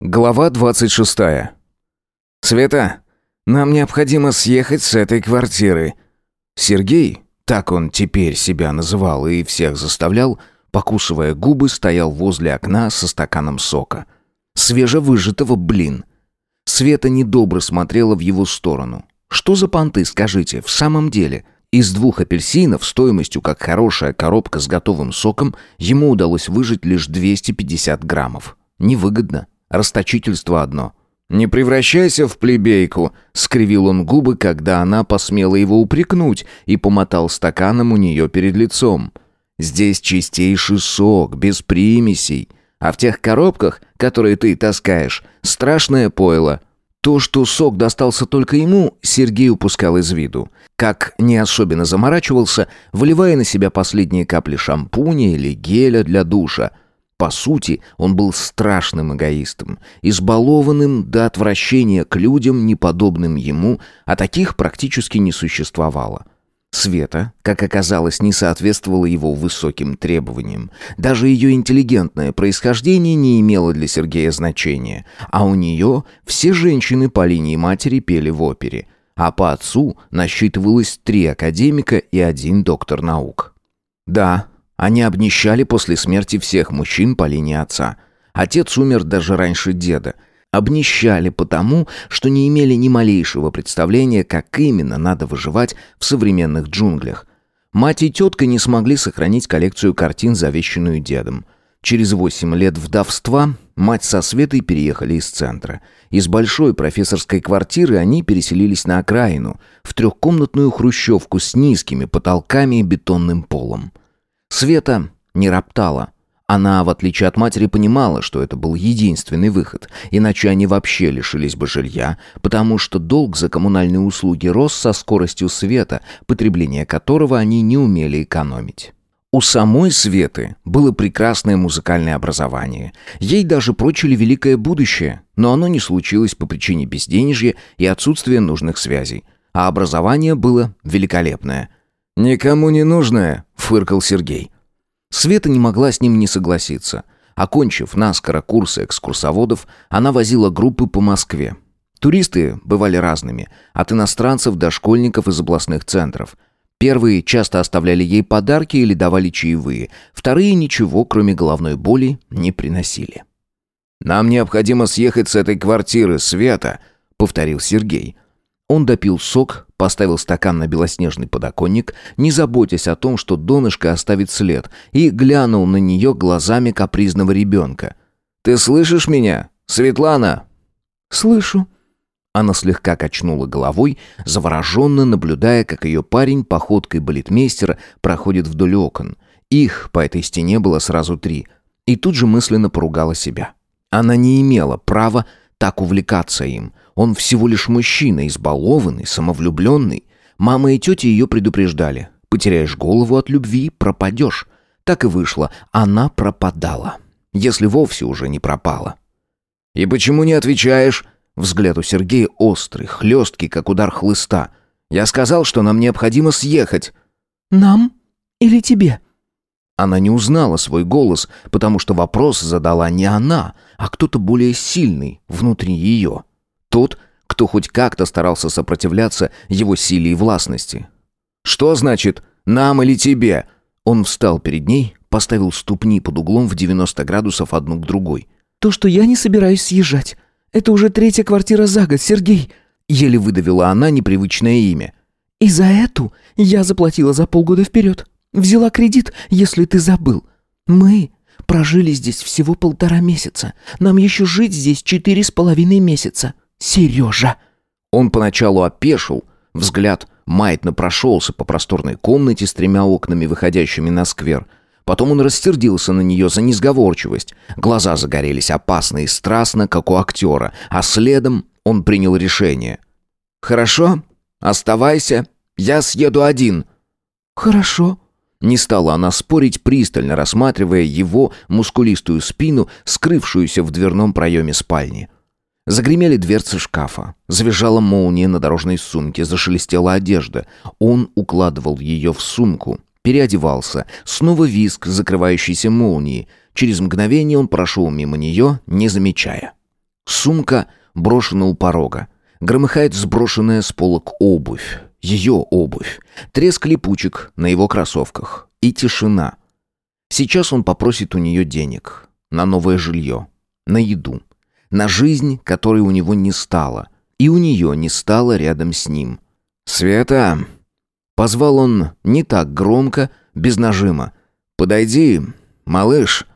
Глава 26. «Света, нам необходимо съехать с этой квартиры». Сергей, так он теперь себя называл и всех заставлял, покусывая губы, стоял возле окна со стаканом сока. Свежевыжатого, блин. Света недобро смотрела в его сторону. «Что за понты, скажите, в самом деле?» Из двух апельсинов стоимостью как хорошая коробка с готовым соком ему удалось выжать лишь 250 граммов. Невыгодно. Расточительство одно. «Не превращайся в плебейку», — скривил он губы, когда она посмела его упрекнуть и помотал стаканом у нее перед лицом. «Здесь чистейший сок, без примесей. А в тех коробках, которые ты таскаешь, страшное пойло». То, что сок достался только ему, Сергей упускал из виду. Как не особенно заморачивался, выливая на себя последние капли шампуня или геля для душа — по сути, он был страшным эгоистом, избалованным до отвращения к людям, неподобным ему, а таких практически не существовало. Света, как оказалось, не соответствовала его высоким требованиям. Даже ее интеллигентное происхождение не имело для Сергея значения, а у нее все женщины по линии матери пели в опере, а по отцу насчитывалось три академика и один доктор наук. Да, они обнищали после смерти всех мужчин по линии отца. Отец умер даже раньше деда. Обнищали потому, что не имели ни малейшего представления, как именно надо выживать в современных джунглях. Мать и тетка не смогли сохранить коллекцию картин, завещанную дедом. Через восемь лет вдовства мать со Светой переехали из центра. Из большой профессорской квартиры они переселились на окраину, в трехкомнатную хрущевку с низкими потолками и бетонным полом. Света не роптала. Она, в отличие от матери, понимала, что это был единственный выход, иначе они вообще лишились бы жилья, потому что долг за коммунальные услуги рос со скоростью света, потребление которого они не умели экономить. У самой Светы было прекрасное музыкальное образование. Ей даже прочили великое будущее, но оно не случилось по причине безденежья и отсутствия нужных связей. А образование было великолепное – «Никому не нужное», — фыркал Сергей. Света не могла с ним не согласиться. Окончив наскоро курсы экскурсоводов, она возила группы по Москве. Туристы бывали разными, от иностранцев до школьников из областных центров. Первые часто оставляли ей подарки или давали чаевые, вторые ничего, кроме головной боли, не приносили. «Нам необходимо съехать с этой квартиры, Света», — повторил Сергей. Он допил сок, поставил стакан на белоснежный подоконник, не заботясь о том, что донышко оставит след, и глянул на нее глазами капризного ребенка. «Ты слышишь меня, Светлана?» «Слышу». Она слегка качнула головой, завороженно наблюдая, как ее парень походкой балетмейстера проходит вдоль окон. Их по этой стене было сразу три. И тут же мысленно поругала себя. Она не имела права так увлекаться им. Он всего лишь мужчина, избалованный, самовлюбленный. Мама и тетя ее предупреждали. Потеряешь голову от любви, пропадешь. Так и вышло. Она пропадала. Если вовсе уже не пропала. «И почему не отвечаешь?» Взгляд у Сергея острый, хлесткий, как удар хлыста. «Я сказал, что нам необходимо съехать». «Нам или тебе?» Она не узнала свой голос, потому что вопрос задала не она, а кто-то более сильный внутри ее. Тот, кто хоть как-то старался сопротивляться его силе и властности. «Что значит «нам» или «тебе»?» Он встал перед ней, поставил ступни под углом в 90 градусов одну к другой. «То, что я не собираюсь съезжать. Это уже третья квартира за год, Сергей!» Еле выдавила она непривычное имя. «И за эту я заплатила за полгода вперед. Взяла кредит, если ты забыл. Мы прожили здесь всего полтора месяца. Нам еще жить здесь четыре с половиной месяца. Сережа!» Он поначалу опешил, взгляд маятно прошелся по просторной комнате с тремя окнами, выходящими на сквер. Потом он растердился на нее за несговорчивость. Глаза загорелись опасно и страстно, как у актера, а следом он принял решение. «Хорошо, оставайся, я съеду один». «Хорошо». Не стала она спорить, пристально рассматривая его мускулистую спину, скрывшуюся в дверном проеме спальни. Загремели дверцы шкафа. Завизжала молния на дорожной сумке, зашелестела одежда. Он укладывал ее в сумку, переодевался. Снова виск закрывающейся молнии. Через мгновение он прошел мимо нее, не замечая. Сумка брошена у порога. Громыхает сброшенная с полок обувь. Ее обувь. Треск липучек на его кроссовках. И тишина. Сейчас он попросит у нее денег. На новое жилье. На еду. На жизнь, которой у него не стало. И у нее не стало рядом с ним. «Света!» Позвал он не так громко, без нажима. «Подойди, малыш!»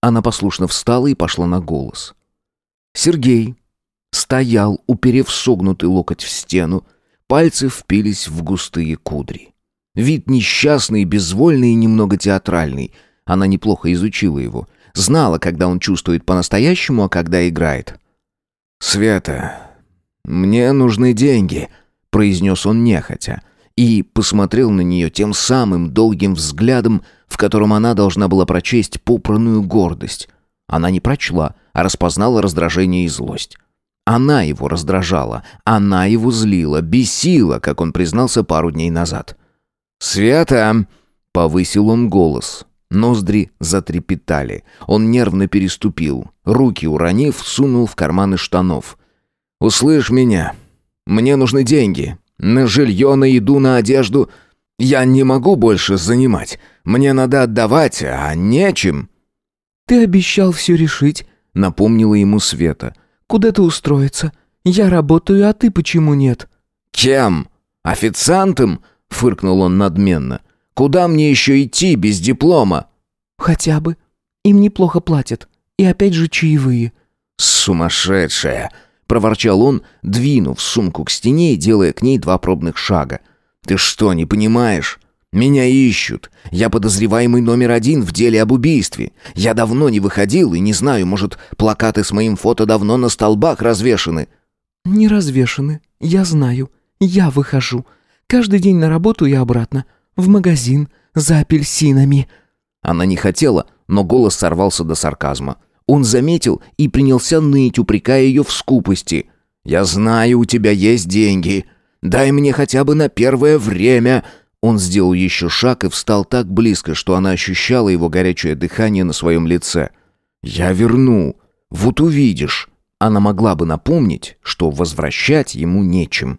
Она послушно встала и пошла на голос. Сергей стоял, уперев согнутый локоть в стену, пальцы впились в густые кудри. Вид несчастный, безвольный и немного театральный. Она неплохо изучила его. Знала, когда он чувствует по-настоящему, а когда играет. «Света, мне нужны деньги», — произнес он нехотя и посмотрел на нее тем самым долгим взглядом, в котором она должна была прочесть попранную гордость. Она не прочла, а распознала раздражение и злость. Она его раздражала, она его злила, бесила, как он признался пару дней назад. «Света!» — повысил он голос. Ноздри затрепетали. Он нервно переступил. Руки уронив, сунул в карманы штанов. «Услышь меня. Мне нужны деньги. На жилье, на еду, на одежду. Я не могу больше занимать. Мне надо отдавать, а нечем». «Ты обещал все решить», — напомнила ему Света. «Куда ты устроиться? Я работаю, а ты почему нет?» «Кем? Официантом?» — фыркнул он надменно. «Куда мне еще идти без диплома?» «Хотя бы. Им неплохо платят. И опять же чаевые». «Сумасшедшая!» проворчал он, двинув сумку к стене и делая к ней два пробных шага. «Ты что, не понимаешь? Меня ищут. Я подозреваемый номер один в деле об убийстве. Я давно не выходил и не знаю, может, плакаты с моим фото давно на столбах развешаны». «Не развешаны. Я знаю. Я выхожу. Каждый день на работу и обратно. В магазин. За апельсинами». Она не хотела, но голос сорвался до сарказма. Он заметил и принялся ныть, упрекая ее в скупости. «Я знаю, у тебя есть деньги. Дай мне хотя бы на первое время». Он сделал еще шаг и встал так близко, что она ощущала его горячее дыхание на своем лице. «Я верну. Вот увидишь». Она могла бы напомнить, что возвращать ему нечем.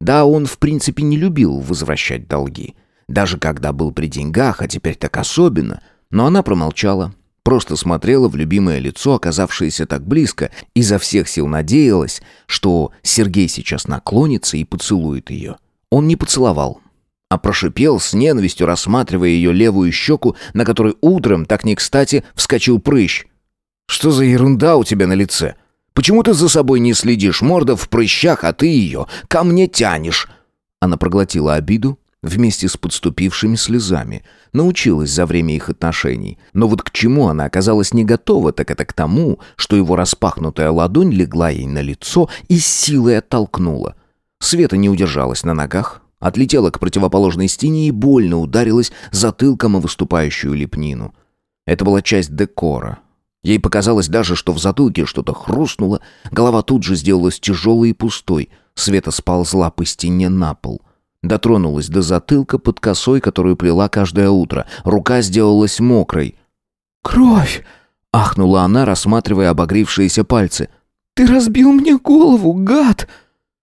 Да, он в принципе не любил возвращать долги. Даже когда был при деньгах, а теперь так особенно. Но она промолчала, Просто смотрела в любимое лицо, оказавшееся так близко, и изо всех сил надеялась, что Сергей сейчас наклонится и поцелует ее. Он не поцеловал, а прошипел с ненавистью, рассматривая ее левую щеку, на которой утром, так не кстати, вскочил прыщ. «Что за ерунда у тебя на лице? Почему ты за собой не следишь? Морда в прыщах, а ты ее ко мне тянешь!» Она проглотила обиду, вместе с подступившими слезами. Научилась за время их отношений. Но вот к чему она оказалась не готова, так это к тому, что его распахнутая ладонь легла ей на лицо и силой оттолкнула. Света не удержалась на ногах, отлетела к противоположной стене и больно ударилась затылком о выступающую лепнину. Это была часть декора. Ей показалось даже, что в затылке что-то хрустнуло, голова тут же сделалась тяжелой и пустой, Света сползла по стене на пол. Дотронулась до затылка под косой, которую плела каждое утро. Рука сделалась мокрой. «Кровь!» — ахнула она, рассматривая обогревшиеся пальцы. «Ты разбил мне голову, гад!»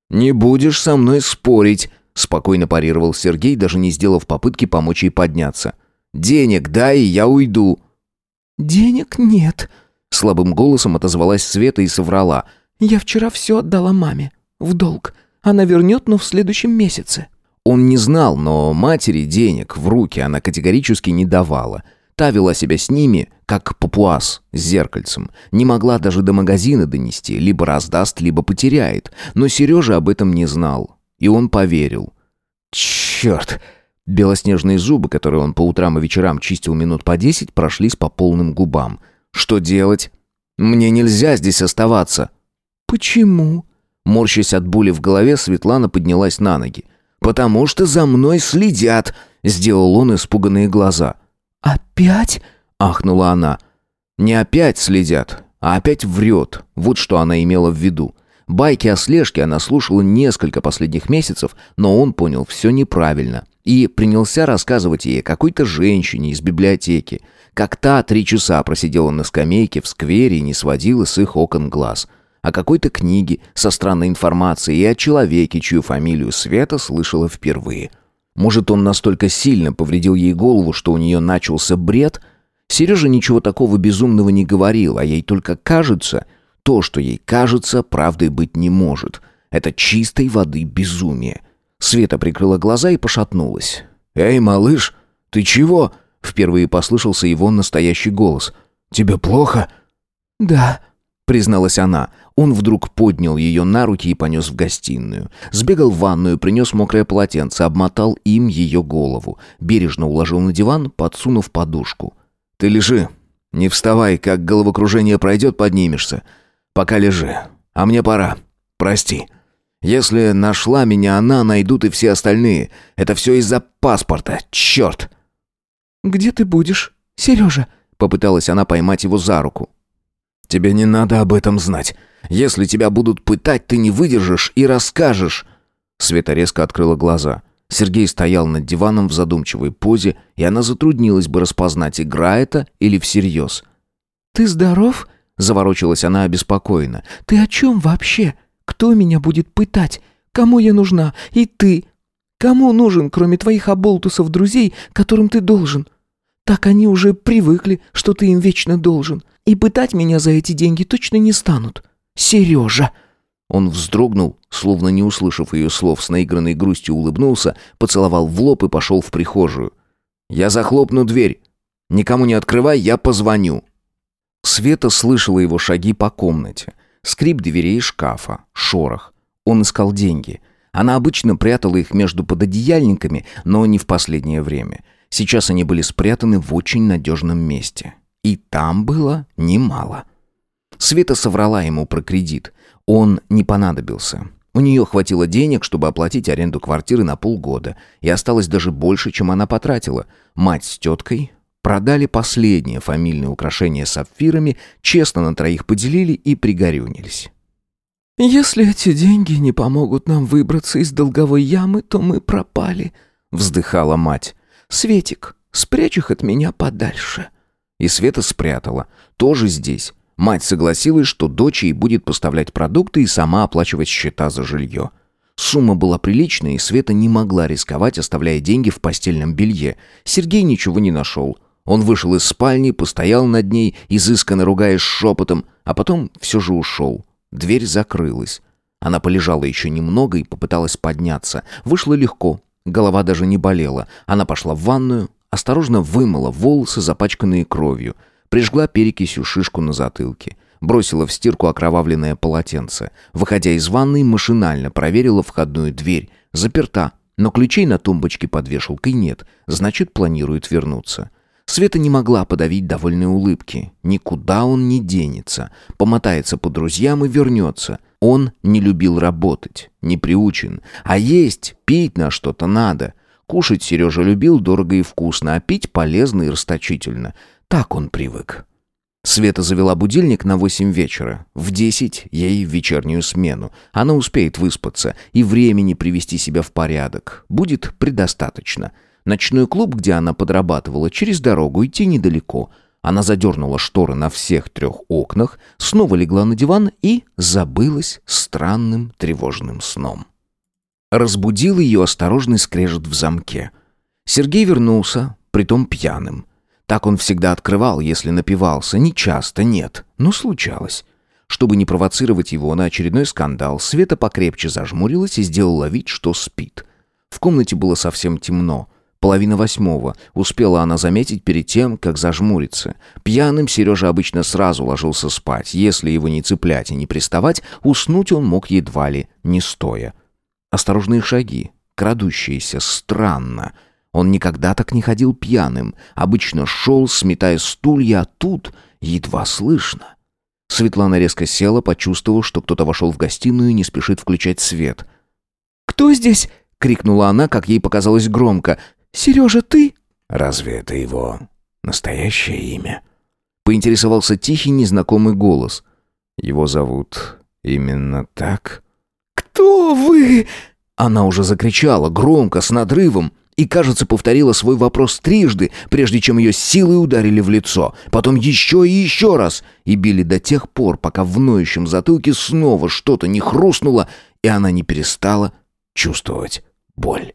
«Не будешь со мной спорить», — спокойно парировал Сергей, даже не сделав попытки помочь ей подняться. «Денег дай, и я уйду». «Денег нет», — слабым голосом отозвалась Света и соврала. «Я вчера все отдала маме. В долг. Она вернет, но в следующем месяце». Он не знал, но матери денег в руки она категорически не давала. Та вела себя с ними, как папуас с зеркальцем. Не могла даже до магазина донести, либо раздаст, либо потеряет. Но Сережа об этом не знал. И он поверил. Черт! Белоснежные зубы, которые он по утрам и вечерам чистил минут по десять, прошлись по полным губам. Что делать? Мне нельзя здесь оставаться. Почему? Морщась от боли в голове, Светлана поднялась на ноги. «Потому что за мной следят», — сделал он испуганные глаза. «Опять?» — ахнула она. «Не опять следят, а опять врет. Вот что она имела в виду. Байки о слежке она слушала несколько последних месяцев, но он понял все неправильно и принялся рассказывать ей о какой-то женщине из библиотеки, как та три часа просидела на скамейке в сквере и не сводила с их окон глаз. О какой-то книге со странной информацией и о человеке, чью фамилию Света слышала впервые. Может, он настолько сильно повредил ей голову, что у нее начался бред? Сережа ничего такого безумного не говорил, а ей только кажется. То, что ей кажется, правдой быть не может. Это чистой воды безумие. Света прикрыла глаза и пошатнулась. «Эй, малыш, ты чего?» Впервые послышался его настоящий голос. «Тебе плохо?» «Да», — призналась она. Он вдруг поднял ее на руки и понес в гостиную. Сбегал в ванную, принес мокрое полотенце, обмотал им ее голову. Бережно уложил на диван, подсунув подушку. «Ты лежи. Не вставай, как головокружение пройдет, поднимешься. Пока лежи. А мне пора. Прости. Если нашла меня она, найдут и все остальные. Это все из-за паспорта. Черт!» «Где ты будешь, Сережа?» Попыталась она поймать его за руку. «Тебе не надо об этом знать. Если тебя будут пытать, ты не выдержишь и расскажешь». Света резко открыла глаза. Сергей стоял над диваном в задумчивой позе, и она затруднилась бы распознать, игра это или всерьез. «Ты здоров?» — заворочилась она обеспокоенно. «Ты о чем вообще? Кто меня будет пытать? Кому я нужна? И ты? Кому нужен, кроме твоих оболтусов друзей, которым ты должен? Так они уже привыкли, что ты им вечно должен. И пытать меня за эти деньги точно не станут. Сережа!» Он вздрогнул, словно не услышав ее слов, с наигранной грустью улыбнулся, поцеловал в лоб и пошел в прихожую. «Я захлопну дверь. Никому не открывай, я позвоню». Света слышала его шаги по комнате. Скрип дверей шкафа, шорох. Он искал деньги. Она обычно прятала их между пододеяльниками, но не в последнее время. Сейчас они были спрятаны в очень надежном месте. И там было немало. Света соврала ему про кредит. Он не понадобился. У нее хватило денег, чтобы оплатить аренду квартиры на полгода, и осталось даже больше, чем она потратила. Мать с теткой продали последнее фамильное украшение сапфирами, честно на троих поделили и пригорюнились. «Если эти деньги не помогут нам выбраться из долговой ямы, то мы пропали», — вздыхала мать. «Светик, спрячь их от меня подальше». И Света спрятала. Тоже здесь. Мать согласилась, что дочь ей будет поставлять продукты и сама оплачивать счета за жилье. Сумма была приличная, и Света не могла рисковать, оставляя деньги в постельном белье. Сергей ничего не нашел. Он вышел из спальни, постоял над ней, изысканно ругаясь шепотом, а потом все же ушел. Дверь закрылась. Она полежала еще немного и попыталась подняться. Вышло легко, Голова даже не болела. Она пошла в ванную, осторожно вымыла волосы, запачканные кровью, прижгла перекисью шишку на затылке, бросила в стирку окровавленное полотенце. Выходя из ванной, машинально проверила входную дверь. Заперта, но ключей на тумбочке под вешалкой нет, значит, планирует вернуться. Света не могла подавить довольной улыбки. Никуда он не денется. Помотается по друзьям и вернется. Он не любил работать, не приучен. А есть, пить на что-то надо. Кушать Сережа любил дорого и вкусно, а пить полезно и расточительно. Так он привык. Света завела будильник на восемь вечера. В десять ей вечернюю смену. Она успеет выспаться, и времени привести себя в порядок. Будет предостаточно. Ночной клуб, где она подрабатывала, через дорогу идти недалеко. Она задернула шторы на всех трех окнах, снова легла на диван и забылась странным тревожным сном. Разбудил ее осторожный скрежет в замке. Сергей вернулся, притом пьяным. Так он всегда открывал, если напивался. Не часто, нет, но случалось. Чтобы не провоцировать его на очередной скандал, Света покрепче зажмурилась и сделала вид, что спит. В комнате было совсем темно. Половина восьмого. Успела она заметить перед тем, как зажмуриться. Пьяным Сережа обычно сразу ложился спать. Если его не цеплять и не приставать, уснуть он мог едва ли не стоя. Осторожные шаги, крадущиеся, странно. Он никогда так не ходил пьяным. Обычно шел, сметая стулья, а тут едва слышно. Светлана резко села, почувствовав, что кто-то вошел в гостиную и не спешит включать свет. «Кто здесь?» — крикнула она, как ей показалось громко. «Сережа, ты?» «Разве это его настоящее имя?» Поинтересовался тихий незнакомый голос. «Его зовут именно так?» «Кто вы?» Она уже закричала, громко, с надрывом. и, кажется, повторила свой вопрос трижды, прежде чем ее силой ударили в лицо. Потом еще и еще раз. И били до тех пор, пока в ноющем затылке снова что-то не хрустнуло, и она не перестала чувствовать боль.